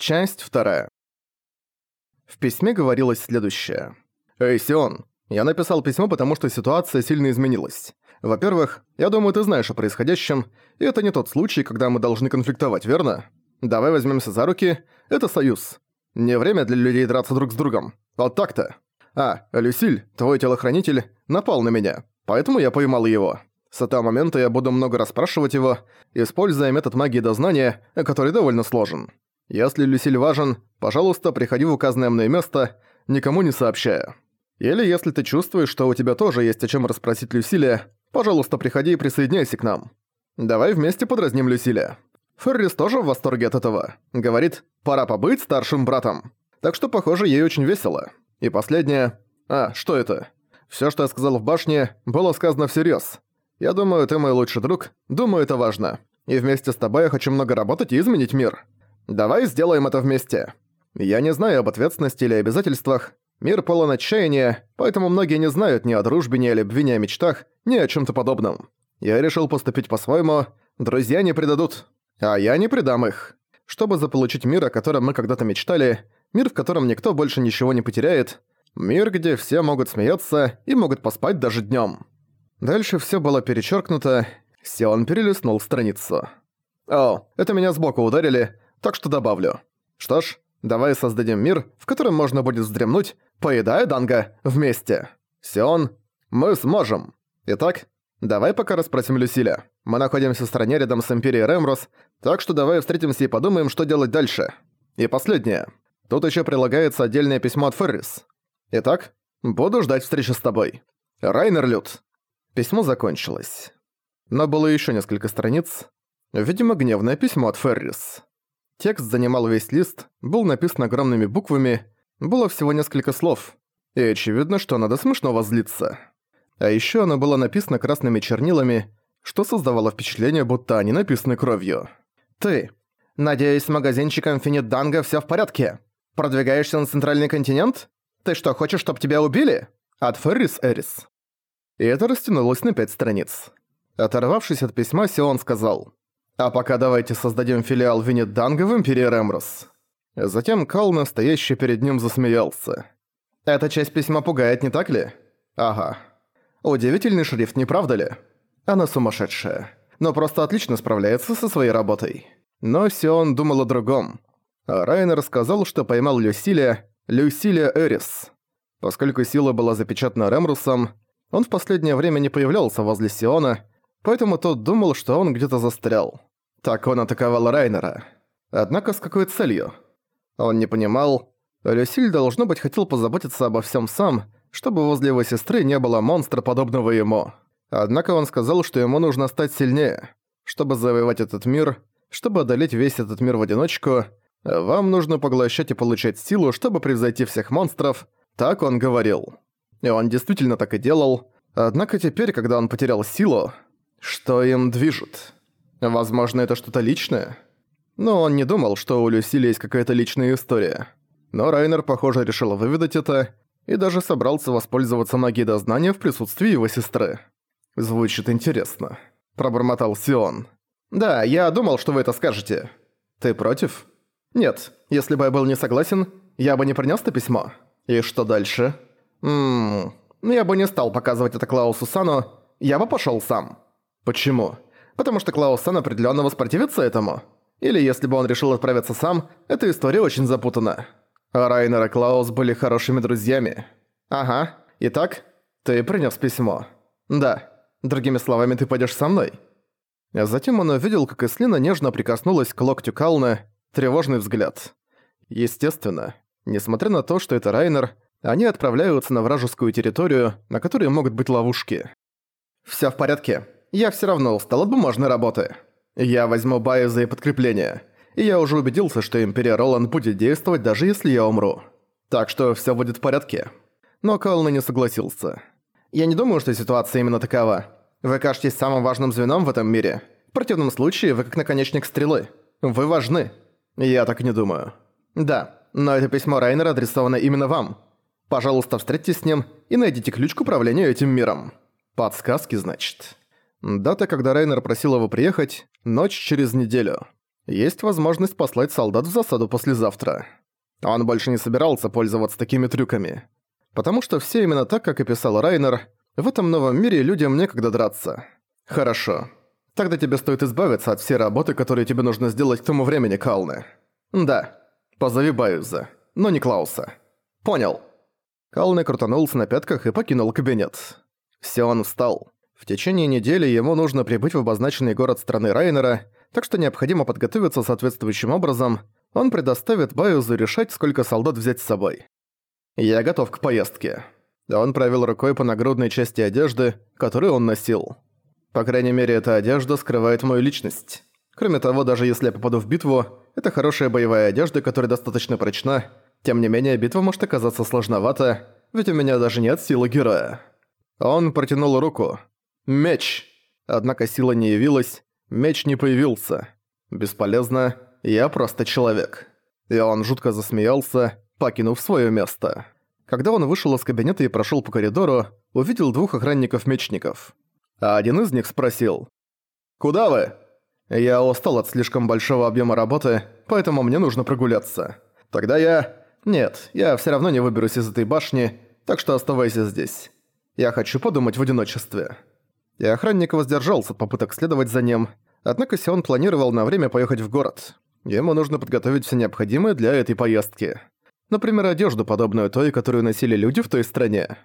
Часть вторая. В письме говорилось следующее. «Эй, Сион, я написал письмо, потому что ситуация сильно изменилась. Во-первых, я думаю, ты знаешь о происходящем, и это не тот случай, когда мы должны конфликтовать, верно? Давай возьмемся за руки, это союз. Не время для людей драться друг с другом. Вот так-то. А, Люсиль, твой телохранитель, напал на меня, поэтому я поймал его. С этого момента я буду много расспрашивать его, используя метод магии дознания, который довольно сложен. Если Люсиль важен, пожалуйста, приходи в указанное мной место, никому не сообщая. Или если ты чувствуешь, что у тебя тоже есть о чем расспросить Люсилия, пожалуйста, приходи и присоединяйся к нам. Давай вместе подразним Люсилия. Феррис тоже в восторге от этого. Говорит, пора побыть старшим братом. Так что, похоже, ей очень весело. И последнее... А, что это? Все, что я сказал в башне, было сказано всерьез. Я думаю, ты мой лучший друг, думаю, это важно. И вместе с тобой я хочу много работать и изменить мир. Давай сделаем это вместе. Я не знаю об ответственности или обязательствах. Мир полон отчаяния, поэтому многие не знают ни о дружбе, ни о любви, ни о мечтах, ни о чем то подобном. Я решил поступить по-своему. Друзья не предадут, а я не предам их. Чтобы заполучить мир, о котором мы когда-то мечтали, мир, в котором никто больше ничего не потеряет, мир, где все могут смеяться и могут поспать даже днем. Дальше все было перечеркнуто, Сион перелистнул страницу. «О, это меня сбоку ударили, так что добавлю. Что ж, давай создадим мир, в котором можно будет вздремнуть, поедая Данга, вместе. Сион, мы сможем. Итак, давай пока расспросим Люсиля. Мы находимся в стране рядом с Империей Ремрос, так что давай встретимся и подумаем, что делать дальше. И последнее. Тут еще прилагается отдельное письмо от Феррис. Итак, буду ждать встречи с тобой. Райнер Лют. Письмо закончилось. Но было еще несколько страниц. Видимо, гневное письмо от Феррис. Текст занимал весь лист, был написан огромными буквами, было всего несколько слов. И очевидно, что надо смешно возлиться. А ещё оно было написано красными чернилами, что создавало впечатление, будто они написаны кровью. «Ты. Надеюсь, с магазинчиком Финит Данга всё в порядке? Продвигаешься на центральный континент? Ты что, хочешь, чтоб тебя убили?» От Феррис Эрис. И это растянулось на пять страниц. Оторвавшись от письма, Сион сказал. А пока давайте создадим филиал Винет-Данга в Империи Ремрос. Затем Кал, настоящий перед ним, засмеялся. Эта часть письма пугает, не так ли? Ага. Удивительный шрифт, не правда ли? Она сумасшедшая. Но просто отлично справляется со своей работой. Но Сион думал о другом. Райнер сказал, что поймал Люсилия, Люсилия Эрис. Поскольку сила была запечатана Ремрусом, он в последнее время не появлялся возле Сиона, поэтому тот думал, что он где-то застрял. Так он атаковал Райнера. Однако с какой целью? Он не понимал. Люсиль, должно быть, хотел позаботиться обо всем сам, чтобы возле его сестры не было монстра, подобного ему. Однако он сказал, что ему нужно стать сильнее. Чтобы завоевать этот мир, чтобы одолеть весь этот мир в одиночку, вам нужно поглощать и получать силу, чтобы превзойти всех монстров, так он говорил. И он действительно так и делал. Однако теперь, когда он потерял силу, что им движет? Возможно, это что-то личное? Но он не думал, что у Люсили есть какая-то личная история. Но Райнер, похоже, решил выведать это и даже собрался воспользоваться магией дознания в присутствии его сестры. «Звучит интересно», – пробормотал Сион. «Да, я думал, что вы это скажете. Ты против?» «Нет, если бы я был не согласен, я бы не принёс это письмо. И что дальше?» «Ммм, я бы не стал показывать это Клаусу Сану, я бы пошёл сам». «Почему?» Потому что Клаус-сан определенно воспротивится этому. Или если бы он решил отправиться сам, эта история очень запутана. А Райнер и Клаус были хорошими друзьями. Ага. Итак, ты принес письмо. Да. Другими словами, ты пойдешь со мной. А затем он увидел, как Эслина нежно прикоснулась к локтю Калны, тревожный взгляд. Естественно, несмотря на то, что это Райнер, они отправляются на вражескую территорию, на которой могут быть ловушки. «Всё в порядке я все равно устал от бумажной работы. Я возьму Байза и подкрепление. И я уже убедился, что Империя Роланд будет действовать, даже если я умру. Так что все будет в порядке. Но Кална не согласился. Я не думаю, что ситуация именно такова. Вы кажетесь самым важным звеном в этом мире. В противном случае вы как наконечник стрелы. Вы важны. Я так не думаю. Да, но это письмо Райнера адресовано именно вам. Пожалуйста, встретитесь с ним и найдите ключ к управлению этим миром. Подсказки, значит. Дата, когда Райнер просил его приехать – ночь через неделю. Есть возможность послать солдат в засаду послезавтра. Он больше не собирался пользоваться такими трюками. Потому что все именно так, как и писал Райнер, в этом новом мире людям некогда драться. Хорошо. Тогда тебе стоит избавиться от всей работы, которую тебе нужно сделать к тому времени, Калны. Да. Позови Баюза. Но не Клауса. Понял. Калны крутанулся на пятках и покинул кабинет. Все он встал. В течение недели ему нужно прибыть в обозначенный город страны Райнера, так что необходимо подготовиться соответствующим образом. Он предоставит Баюзу решать, сколько солдат взять с собой. «Я готов к поездке». Он провел рукой по нагрудной части одежды, которую он носил. По крайней мере, эта одежда скрывает мою личность. Кроме того, даже если я попаду в битву, это хорошая боевая одежда, которая достаточно прочна. Тем не менее, битва может оказаться сложновата, ведь у меня даже нет силы героя. Он протянул руку. Меч! Однако сила не явилась, меч не появился. Бесполезно, я просто человек. И он жутко засмеялся, покинув свое место. Когда он вышел из кабинета и прошел по коридору, увидел двух охранников-мечников. А один из них спросил. «Куда вы?» «Я устал от слишком большого объема работы, поэтому мне нужно прогуляться. Тогда я...» «Нет, я все равно не выберусь из этой башни, так что оставайся здесь. Я хочу подумать в одиночестве». И охранник воздержался от попыток следовать за ним, однако Сион планировал на время поехать в город. Ему нужно подготовить все необходимое для этой поездки. Например, одежду, подобную той, которую носили люди в той стране.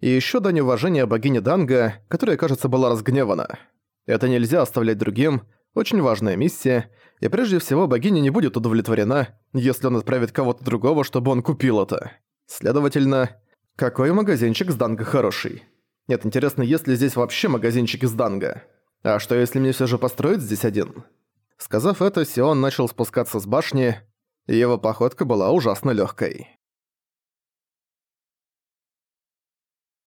И ещё дань уважения богине Данга, которая, кажется, была разгневана. Это нельзя оставлять другим, очень важная миссия, и прежде всего богиня не будет удовлетворена, если он отправит кого-то другого, чтобы он купил это. Следовательно, какой магазинчик с Данга хороший? Нет, интересно, есть ли здесь вообще магазинчик из Данга? А что если мне всё же построить здесь один? Сказав это, Сион начал спускаться с башни, и его походка была ужасно лёгкой.